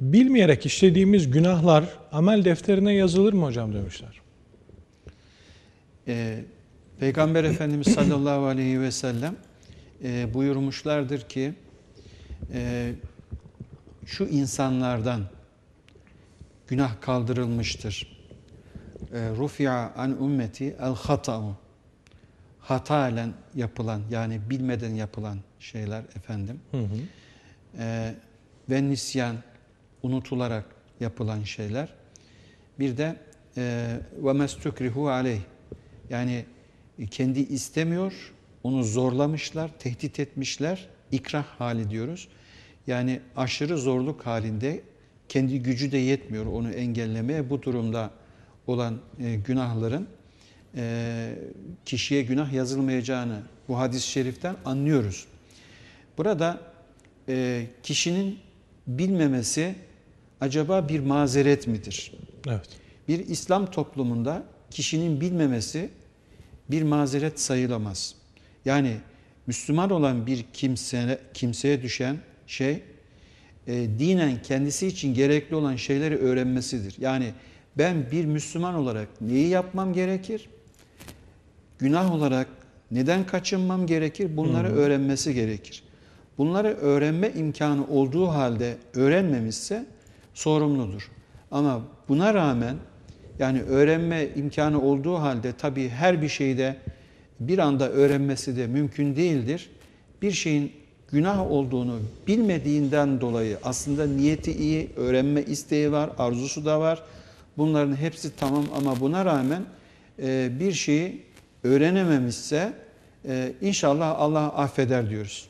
bilmeyerek işlediğimiz günahlar amel defterine yazılır mı hocam demişler. Ee, Peygamber Efendimiz sallallahu aleyhi ve sellem e, buyurmuşlardır ki e, şu insanlardan günah kaldırılmıştır. E, Rufi'a an ümmeti el hata'u hataen yapılan yani bilmeden yapılan şeyler efendim. Hı hı. E, ve nisyan unutularak yapılan şeyler. Bir de e, ve mestukrihu aleyh yani kendi istemiyor, onu zorlamışlar, tehdit etmişler. İkrah hali diyoruz. Yani aşırı zorluk halinde kendi gücü de yetmiyor onu engellemeye. Bu durumda olan e, günahların e, kişiye günah yazılmayacağını bu hadis-i şeriften anlıyoruz. Burada kişinin bilmemesi acaba bir mazeret midir? Evet. Bir İslam toplumunda kişinin bilmemesi bir mazeret sayılamaz. Yani Müslüman olan bir kimse, kimseye düşen şey e, dinen kendisi için gerekli olan şeyleri öğrenmesidir. Yani ben bir Müslüman olarak neyi yapmam gerekir? Günah olarak neden kaçınmam gerekir? Bunları öğrenmesi gerekir. Bunları öğrenme imkanı olduğu halde öğrenmemişse sorumludur. Ama buna rağmen yani öğrenme imkanı olduğu halde tabii her bir şeyde bir anda öğrenmesi de mümkün değildir. Bir şeyin günah olduğunu bilmediğinden dolayı aslında niyeti iyi, öğrenme isteği var, arzusu da var. Bunların hepsi tamam ama buna rağmen e, bir şeyi öğrenememişse e, inşallah Allah affeder diyoruz.